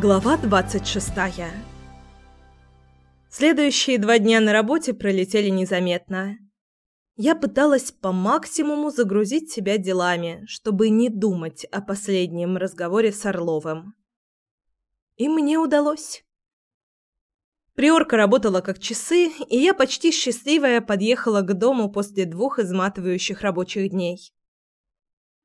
Глава 26. Следующие два дня на работе пролетели незаметно. Я пыталась по максимуму загрузить себя делами, чтобы не думать о последнем разговоре с Орловым. И мне удалось. Приорка работала как часы, и я почти счастливая подъехала к дому после двух изматывающих рабочих дней.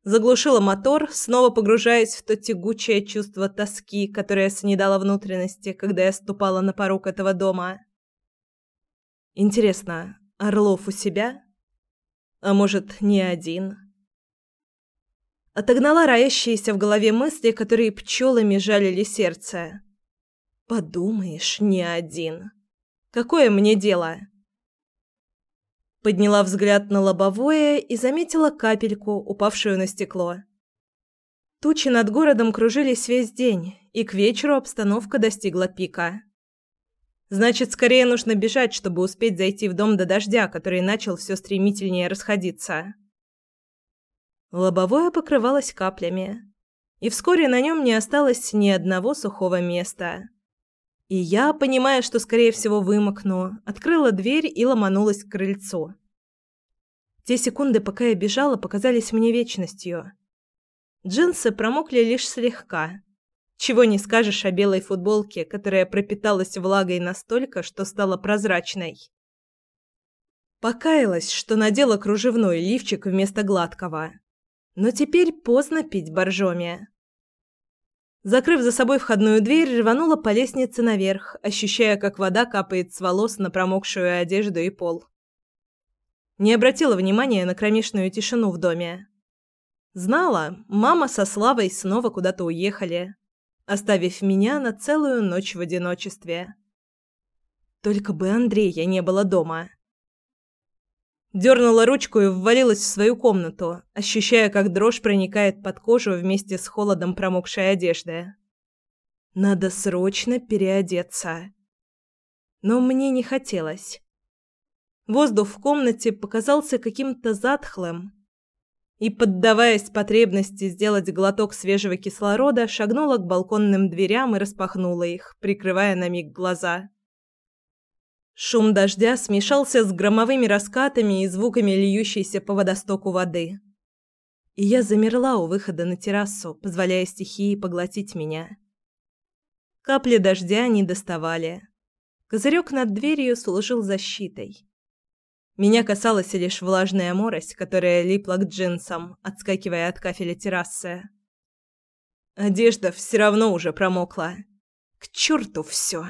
Заглушила мотор, снова погружаясь в то тягучее чувство тоски, которое снедало внутренности, когда я ступала на порог этого дома. Интересно, Орлов у себя? А может, не один? Отогнала роящиеся в голове мысли, которые пчелами жалили сердце. Подумаешь, не один. Какое мне дело? Подняла взгляд на лобовое и заметила капельку, упавшую на стекло. Тучи над городом кружились весь день, и к вечеру обстановка достигла пика. Значит, скорее нужно бежать, чтобы успеть зайти в дом до дождя, который начал все стремительнее расходиться. Лобовое покрывалось каплями, и вскоре на нем не осталось ни одного сухого места. И я, понимая, что, скорее всего, вымокну, открыла дверь и ломанулась к крыльцу. Те секунды, пока я бежала, показались мне вечностью. Джинсы промокли лишь слегка. Чего не скажешь о белой футболке, которая пропиталась влагой настолько, что стала прозрачной. Покаялась, что надела кружевной лифчик вместо гладкого. Но теперь поздно пить боржоми. Закрыв за собой входную дверь, рванула по лестнице наверх, ощущая, как вода капает с волос на промокшую одежду и пол. Не обратила внимания на кромешную тишину в доме. Знала, мама со Славой снова куда-то уехали, оставив меня на целую ночь в одиночестве. Только бы Андрея не было дома. Дернула ручку и ввалилась в свою комнату, ощущая, как дрожь проникает под кожу вместе с холодом промокшей одежды. Надо срочно переодеться. Но мне не хотелось. Воздух в комнате показался каким-то затхлым. И, поддаваясь потребности сделать глоток свежего кислорода, шагнула к балконным дверям и распахнула их, прикрывая на миг глаза. Шум дождя смешался с громовыми раскатами и звуками льющейся по водостоку воды. И я замерла у выхода на террасу, позволяя стихии поглотить меня. Капли дождя не доставали. Козырек над дверью служил защитой. Меня касалась лишь влажная морось, которая липла к джинсам, отскакивая от кафеля террасы. Одежда все равно уже промокла. К черту все!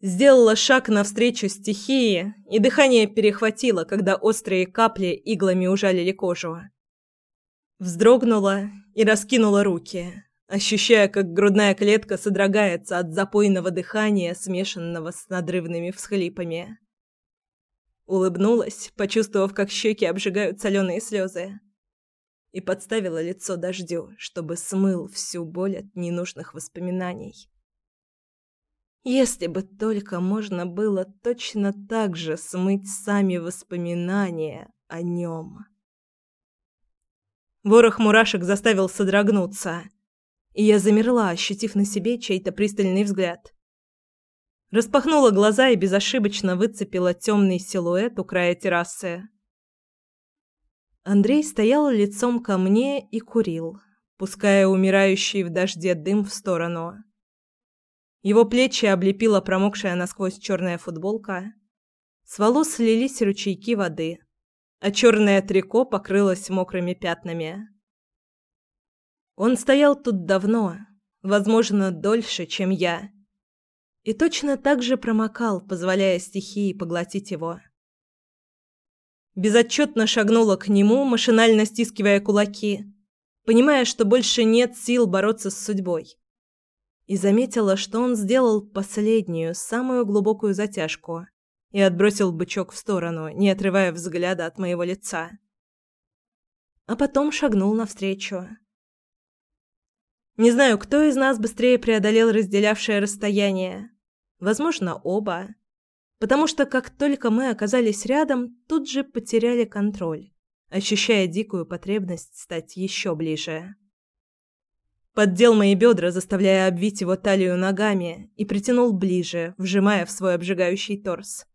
Сделала шаг навстречу стихии, и дыхание перехватило, когда острые капли иглами ужалили кожу. Вздрогнула и раскинула руки, ощущая, как грудная клетка содрогается от запойного дыхания, смешанного с надрывными всхлипами. Улыбнулась, почувствовав, как щеки обжигают соленые слезы. И подставила лицо дождю, чтобы смыл всю боль от ненужных воспоминаний. Если бы только можно было точно так же смыть сами воспоминания о нем. Ворох мурашек заставил содрогнуться, и я замерла, ощутив на себе чей-то пристальный взгляд. Распахнула глаза и безошибочно выцепила темный силуэт у края террасы. Андрей стоял лицом ко мне и курил, пуская умирающий в дожде дым в сторону. Его плечи облепила промокшая насквозь черная футболка. С волос слились ручейки воды, а черное трико покрылось мокрыми пятнами. Он стоял тут давно, возможно, дольше, чем я. И точно так же промокал, позволяя стихии поглотить его. Безотчетно шагнула к нему, машинально стискивая кулаки, понимая, что больше нет сил бороться с судьбой и заметила, что он сделал последнюю, самую глубокую затяжку и отбросил бычок в сторону, не отрывая взгляда от моего лица. А потом шагнул навстречу. Не знаю, кто из нас быстрее преодолел разделявшее расстояние. Возможно, оба. Потому что как только мы оказались рядом, тут же потеряли контроль, ощущая дикую потребность стать еще ближе. Поддел мои бедра, заставляя обвить его талию ногами, и притянул ближе, вжимая в свой обжигающий торс.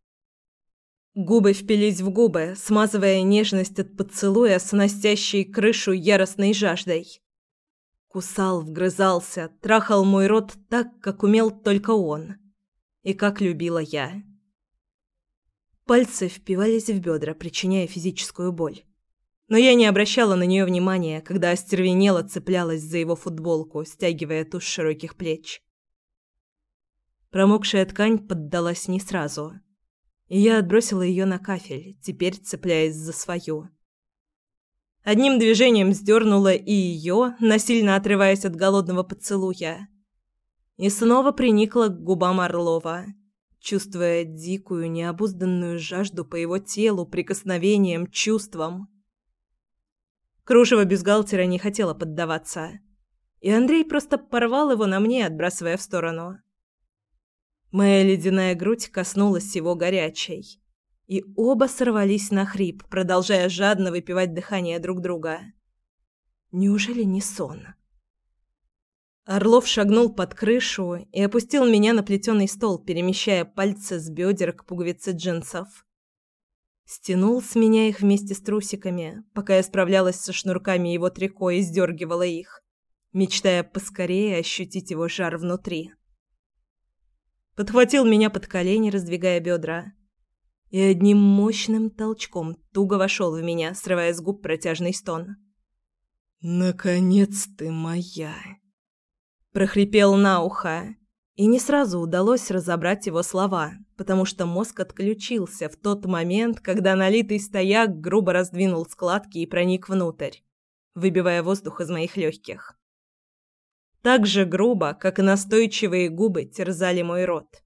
Губы впились в губы, смазывая нежность от поцелуя с крышу яростной жаждой. Кусал, вгрызался, трахал мой рот так, как умел только он. И как любила я. Пальцы впивались в бедра, причиняя физическую боль. Но я не обращала на нее внимания, когда остервенело цеплялась за его футболку, стягивая ту с широких плеч. Промокшая ткань поддалась не сразу – и я отбросила ее на кафель, теперь цепляясь за свою. Одним движением сдернула и ее, насильно отрываясь от голодного поцелуя. И снова приникла к губам Орлова, чувствуя дикую, необузданную жажду по его телу, прикосновениям, чувствам. Кружево бюстгальтера не хотела поддаваться, и Андрей просто порвал его на мне, отбрасывая в сторону. Моя ледяная грудь коснулась его горячей. И оба сорвались на хрип, продолжая жадно выпивать дыхание друг друга. Неужели не сон? Орлов шагнул под крышу и опустил меня на плетеный стол, перемещая пальцы с бедер к пуговице джинсов. Стянул с меня их вместе с трусиками, пока я справлялась со шнурками его трико и сдергивала их, мечтая поскорее ощутить его жар внутри подхватил меня под колени, раздвигая бедра, и одним мощным толчком туго вошел в меня, срывая с губ протяжный стон. «Наконец ты моя!» Прохрипел на ухо, и не сразу удалось разобрать его слова, потому что мозг отключился в тот момент, когда налитый стояк грубо раздвинул складки и проник внутрь, выбивая воздух из моих легких так же грубо, как и настойчивые губы терзали мой рот.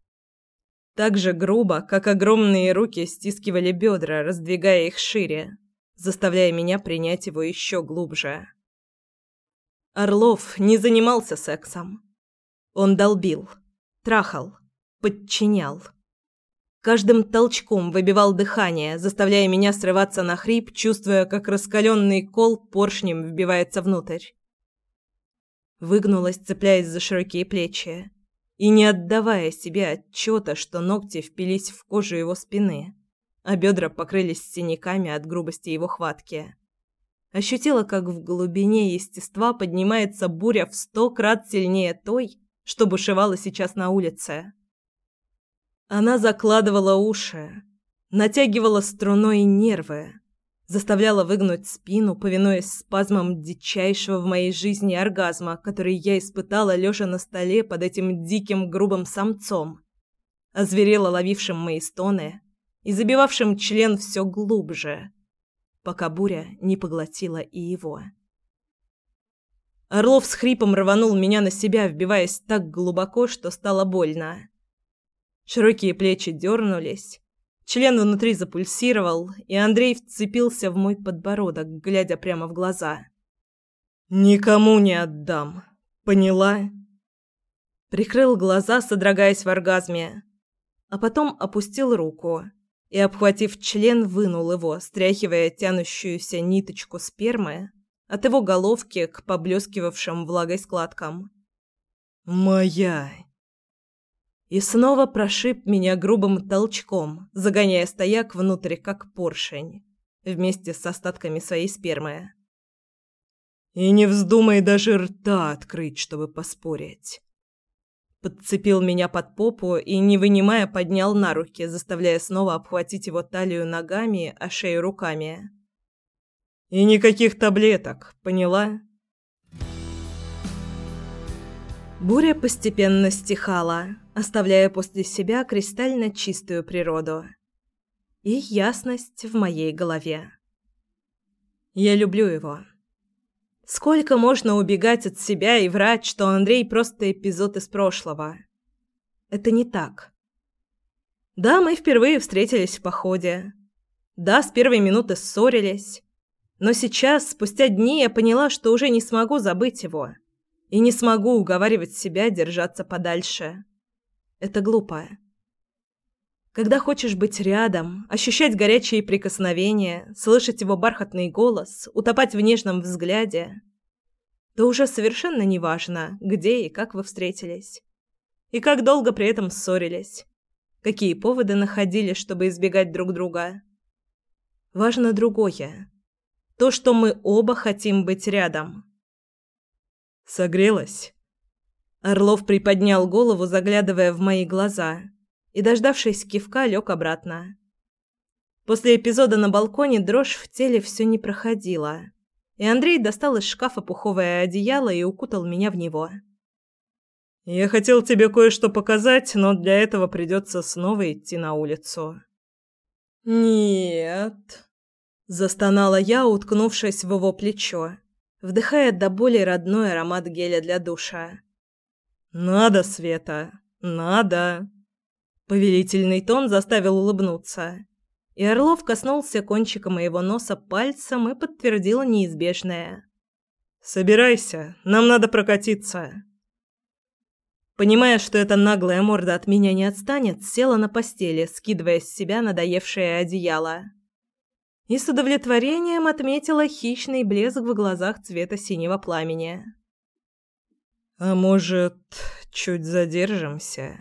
Так же грубо, как огромные руки стискивали бедра, раздвигая их шире, заставляя меня принять его еще глубже. Орлов не занимался сексом. Он долбил, трахал, подчинял. Каждым толчком выбивал дыхание, заставляя меня срываться на хрип, чувствуя, как раскаленный кол поршнем вбивается внутрь выгнулась, цепляясь за широкие плечи, и не отдавая себе отчета, что ногти впились в кожу его спины, а бедра покрылись синяками от грубости его хватки. Ощутила, как в глубине естества поднимается буря в сто крат сильнее той, что бушевала сейчас на улице. Она закладывала уши, натягивала струной нервы, заставляла выгнуть спину, повинуясь спазмам дичайшего в моей жизни оргазма, который я испытала, лежа на столе под этим диким грубым самцом, озверела ловившим мои стоны и забивавшим член все глубже, пока буря не поглотила и его. Орлов с хрипом рванул меня на себя, вбиваясь так глубоко, что стало больно. Широкие плечи дернулись, Член внутри запульсировал, и Андрей вцепился в мой подбородок, глядя прямо в глаза. «Никому не отдам. Поняла?» Прикрыл глаза, содрогаясь в оргазме, а потом опустил руку и, обхватив член, вынул его, стряхивая тянущуюся ниточку спермы от его головки к поблескивавшим влагой складкам. «Моя!» И снова прошиб меня грубым толчком, загоняя стояк внутрь, как поршень, вместе с остатками своей спермы. «И не вздумай даже рта открыть, чтобы поспорить». Подцепил меня под попу и, не вынимая, поднял на руки, заставляя снова обхватить его талию ногами, а шею руками. «И никаких таблеток, поняла?» Буря постепенно стихала, оставляя после себя кристально чистую природу и ясность в моей голове. Я люблю его. Сколько можно убегать от себя и врать, что Андрей просто эпизод из прошлого? Это не так. Да, мы впервые встретились в походе. Да, с первой минуты ссорились. Но сейчас, спустя дни, я поняла, что уже не смогу забыть его и не смогу уговаривать себя держаться подальше. Это глупо. Когда хочешь быть рядом, ощущать горячие прикосновения, слышать его бархатный голос, утопать в нежном взгляде, то уже совершенно неважно, где и как вы встретились. И как долго при этом ссорились. Какие поводы находили, чтобы избегать друг друга. Важно другое. То, что мы оба хотим быть рядом. Согрелась? Орлов приподнял голову, заглядывая в мои глаза, и, дождавшись кивка, лег обратно. После эпизода на балконе дрожь в теле все не проходила, и Андрей достал из шкафа пуховое одеяло и укутал меня в него. «Я хотел тебе кое-что показать, но для этого придется снова идти на улицу». «Нет», – застонала я, уткнувшись в его плечо, вдыхая до боли родной аромат геля для душа. «Надо, Света, надо!» Повелительный тон заставил улыбнуться. И Орлов коснулся кончика моего носа пальцем и подтвердил неизбежное. «Собирайся, нам надо прокатиться». Понимая, что эта наглая морда от меня не отстанет, села на постели, скидывая с себя надоевшее одеяло. И с удовлетворением отметила хищный блеск в глазах цвета синего пламени. «А может, чуть задержимся?»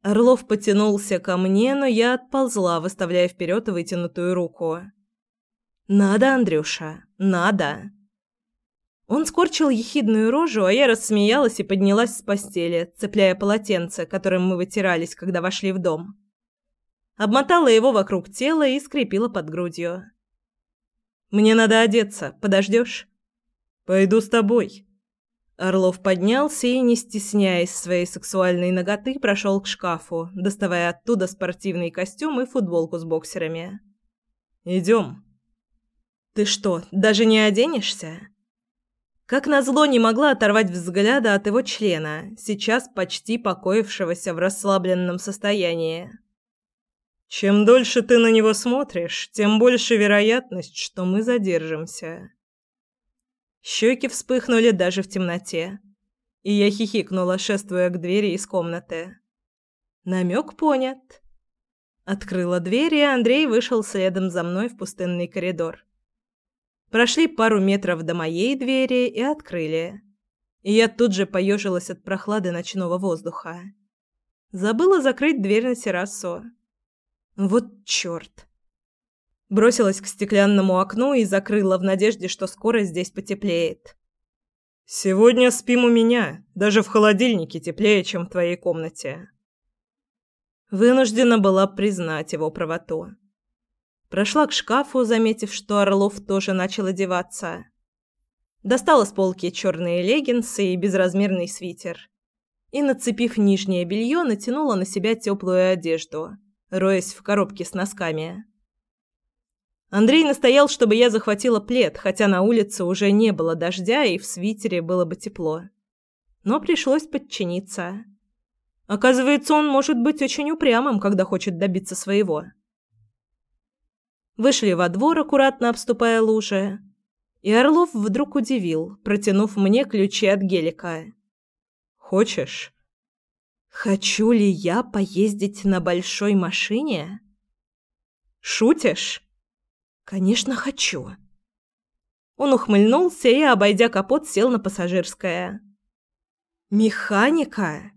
Орлов потянулся ко мне, но я отползла, выставляя вперед вытянутую руку. «Надо, Андрюша, надо!» Он скорчил ехидную рожу, а я рассмеялась и поднялась с постели, цепляя полотенце, которым мы вытирались, когда вошли в дом. Обмотала его вокруг тела и скрепила под грудью. «Мне надо одеться. Подождешь?» «Пойду с тобой», Орлов поднялся и, не стесняясь своей сексуальной ноготы, прошел к шкафу, доставая оттуда спортивный костюм и футболку с боксерами. «Идем». «Ты что, даже не оденешься?» Как назло не могла оторвать взгляда от его члена, сейчас почти покоившегося в расслабленном состоянии. «Чем дольше ты на него смотришь, тем больше вероятность, что мы задержимся». Щеки вспыхнули даже в темноте. И я хихикнула, шествуя к двери из комнаты. Намек понят. Открыла дверь, и Андрей вышел следом за мной в пустынный коридор. Прошли пару метров до моей двери и открыли. И я тут же поежилась от прохлады ночного воздуха. Забыла закрыть дверь на террасу. Вот чёрт. Бросилась к стеклянному окну и закрыла в надежде, что скоро здесь потеплеет. «Сегодня спим у меня. Даже в холодильнике теплее, чем в твоей комнате». Вынуждена была признать его правоту. Прошла к шкафу, заметив, что Орлов тоже начал одеваться. Достала с полки черные леггинсы и безразмерный свитер. И, нацепив нижнее белье, натянула на себя теплую одежду, роясь в коробке с носками. Андрей настоял, чтобы я захватила плед, хотя на улице уже не было дождя и в свитере было бы тепло. Но пришлось подчиниться. Оказывается, он может быть очень упрямым, когда хочет добиться своего. Вышли во двор, аккуратно обступая лужи. И Орлов вдруг удивил, протянув мне ключи от гелика. «Хочешь?» «Хочу ли я поездить на большой машине?» «Шутишь?» «Конечно, хочу». Он ухмыльнулся и, обойдя капот, сел на пассажирское. «Механика?»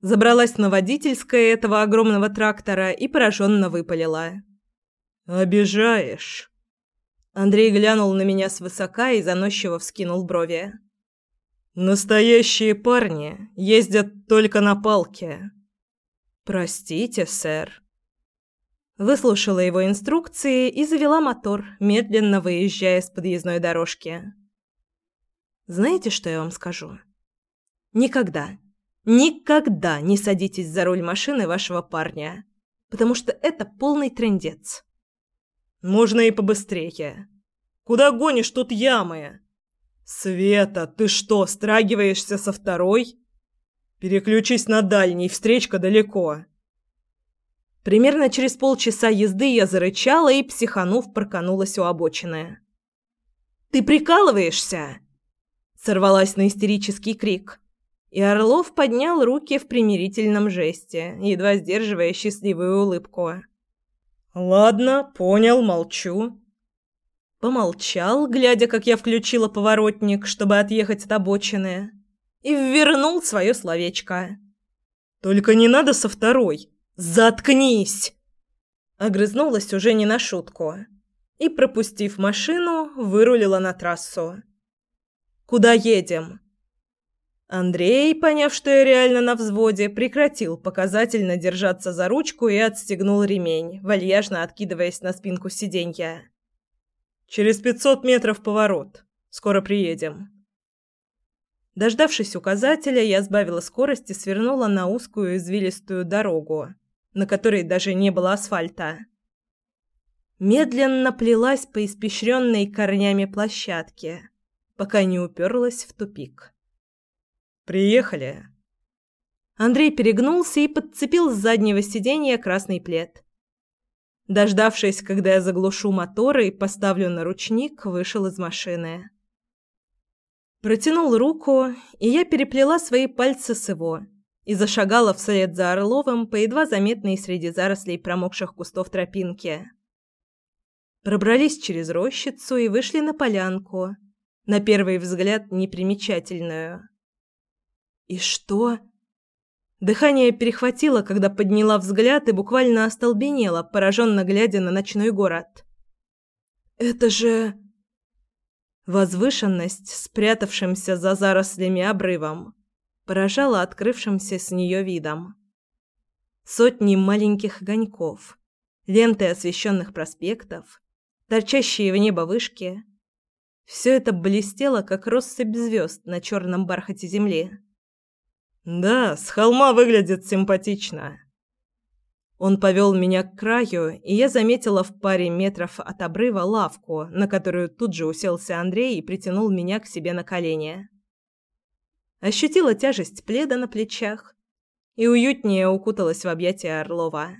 Забралась на водительское этого огромного трактора и пораженно выпалила. «Обижаешь». Андрей глянул на меня свысока и заносчиво вскинул брови. «Настоящие парни ездят только на палке». «Простите, сэр». Выслушала его инструкции и завела мотор, медленно выезжая с подъездной дорожки. Знаете, что я вам скажу? Никогда, никогда не садитесь за руль машины вашего парня, потому что это полный трындец. Можно и побыстрее. Куда гонишь, тут ямы. Света, ты что, страгиваешься со второй? Переключись на дальний, встречка далеко. Примерно через полчаса езды я зарычала и, психанув, проканулась у обочины. «Ты прикалываешься?» Сорвалась на истерический крик. И Орлов поднял руки в примирительном жесте, едва сдерживая счастливую улыбку. «Ладно, понял, молчу». помолчал, глядя, как я включила поворотник, чтобы отъехать от обочины, и ввернул свое словечко. «Только не надо со второй! Заткнись!» Огрызнулась уже не на шутку и, пропустив машину, вырулила на трассу. «Куда едем?» Андрей, поняв, что я реально на взводе, прекратил показательно держаться за ручку и отстегнул ремень, вальяжно откидываясь на спинку сиденья. «Через пятьсот метров поворот. Скоро приедем». Дождавшись указателя, я сбавила скорость и свернула на узкую извилистую дорогу, на которой даже не было асфальта. Медленно плелась по испещренной корнями площадке, пока не уперлась в тупик. Приехали. Андрей перегнулся и подцепил с заднего сиденья красный плед. Дождавшись, когда я заглушу моторы и поставлю на ручник, вышел из машины. Протянул руку, и я переплела свои пальцы с его и зашагала вслед за Орловым по едва заметной среди зарослей промокших кустов тропинке. Пробрались через рощицу и вышли на полянку, на первый взгляд непримечательную. И что? Дыхание перехватило, когда подняла взгляд и буквально остолбенела, пораженно глядя на ночной город. Это же возвышенность, спрятавшимся за зарослями обрывом, поражала открывшимся с нее видом. Сотни маленьких огоньков, ленты освещенных проспектов, торчащие в небо вышки. Все это блестело, как россыпь звезд на черном бархате земли. Да, с холма выглядит симпатично. Он повел меня к краю, и я заметила в паре метров от обрыва лавку, на которую тут же уселся Андрей и притянул меня к себе на колени. Ощутила тяжесть пледа на плечах и уютнее укуталась в объятия Орлова.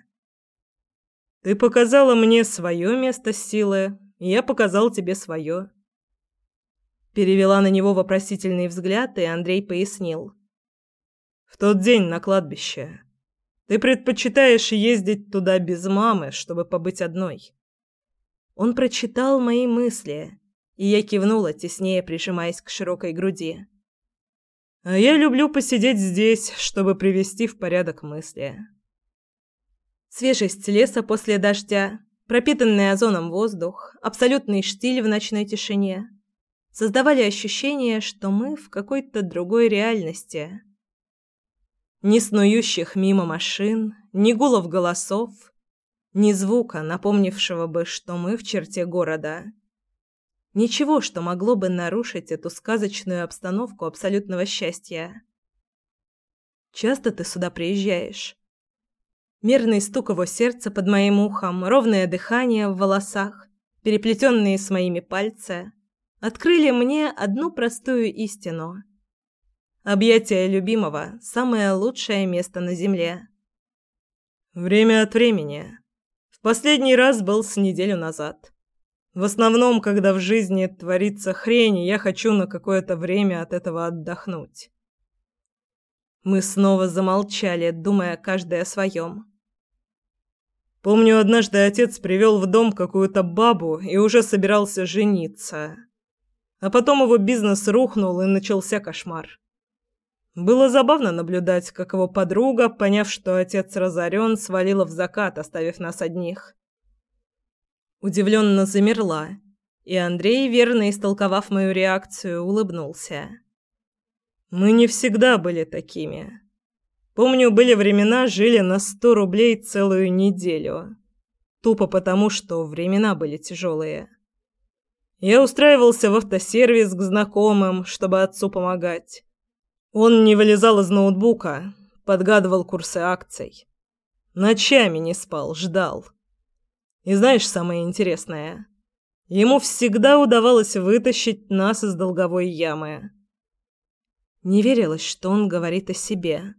«Ты показала мне свое место силы, я показал тебе свое». Перевела на него вопросительный взгляд, и Андрей пояснил. В тот день на кладбище. Ты предпочитаешь ездить туда без мамы, чтобы побыть одной. Он прочитал мои мысли, и я кивнула, теснее прижимаясь к широкой груди. А я люблю посидеть здесь, чтобы привести в порядок мысли. Свежесть леса после дождя, пропитанный озоном воздух, абсолютный штиль в ночной тишине создавали ощущение, что мы в какой-то другой реальности. Ни снующих мимо машин, ни гулов голосов, ни звука, напомнившего бы, что мы в черте города. Ничего, что могло бы нарушить эту сказочную обстановку абсолютного счастья. Часто ты сюда приезжаешь? Мерный стук его сердца под моим ухом, ровное дыхание в волосах, переплетенные с моими пальцы, открыли мне одну простую истину – Объятия любимого – самое лучшее место на земле. Время от времени. В последний раз был с неделю назад. В основном, когда в жизни творится хрень, я хочу на какое-то время от этого отдохнуть. Мы снова замолчали, думая каждый о своем. Помню, однажды отец привел в дом какую-то бабу и уже собирался жениться. А потом его бизнес рухнул и начался кошмар. Было забавно наблюдать, как его подруга, поняв, что отец разорен, свалила в закат, оставив нас одних. Удивленно замерла, и Андрей, верно истолковав мою реакцию, улыбнулся. Мы не всегда были такими. Помню, были времена, жили на сто рублей целую неделю. Тупо потому, что времена были тяжелые. Я устраивался в автосервис к знакомым, чтобы отцу помогать. Он не вылезал из ноутбука, подгадывал курсы акций. Ночами не спал, ждал. И знаешь самое интересное? Ему всегда удавалось вытащить нас из долговой ямы. Не верилось, что он говорит о себе.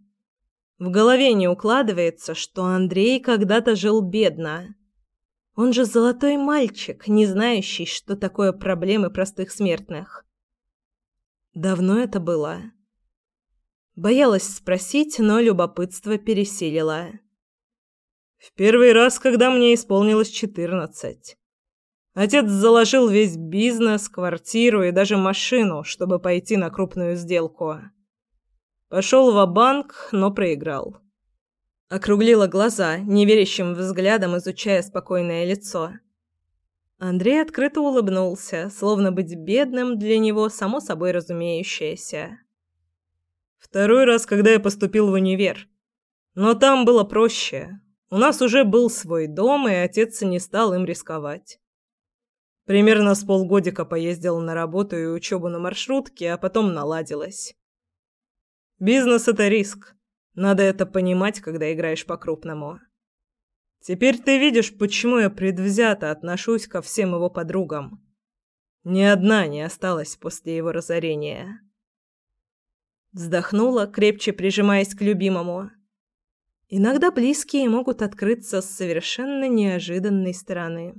В голове не укладывается, что Андрей когда-то жил бедно. Он же золотой мальчик, не знающий, что такое проблемы простых смертных. Давно это было. Боялась спросить, но любопытство пересилило. В первый раз, когда мне исполнилось четырнадцать. Отец заложил весь бизнес, квартиру и даже машину, чтобы пойти на крупную сделку. Пошел в банк но проиграл. Округлила глаза, неверящим взглядом изучая спокойное лицо. Андрей открыто улыбнулся, словно быть бедным для него само собой разумеющееся. Второй раз, когда я поступил в универ. Но там было проще. У нас уже был свой дом, и отец не стал им рисковать. Примерно с полгодика поездил на работу и учебу на маршрутке, а потом наладилось. Бизнес – это риск. Надо это понимать, когда играешь по-крупному. Теперь ты видишь, почему я предвзято отношусь ко всем его подругам. Ни одна не осталась после его разорения. Вздохнула, крепче прижимаясь к любимому. Иногда близкие могут открыться с совершенно неожиданной стороны.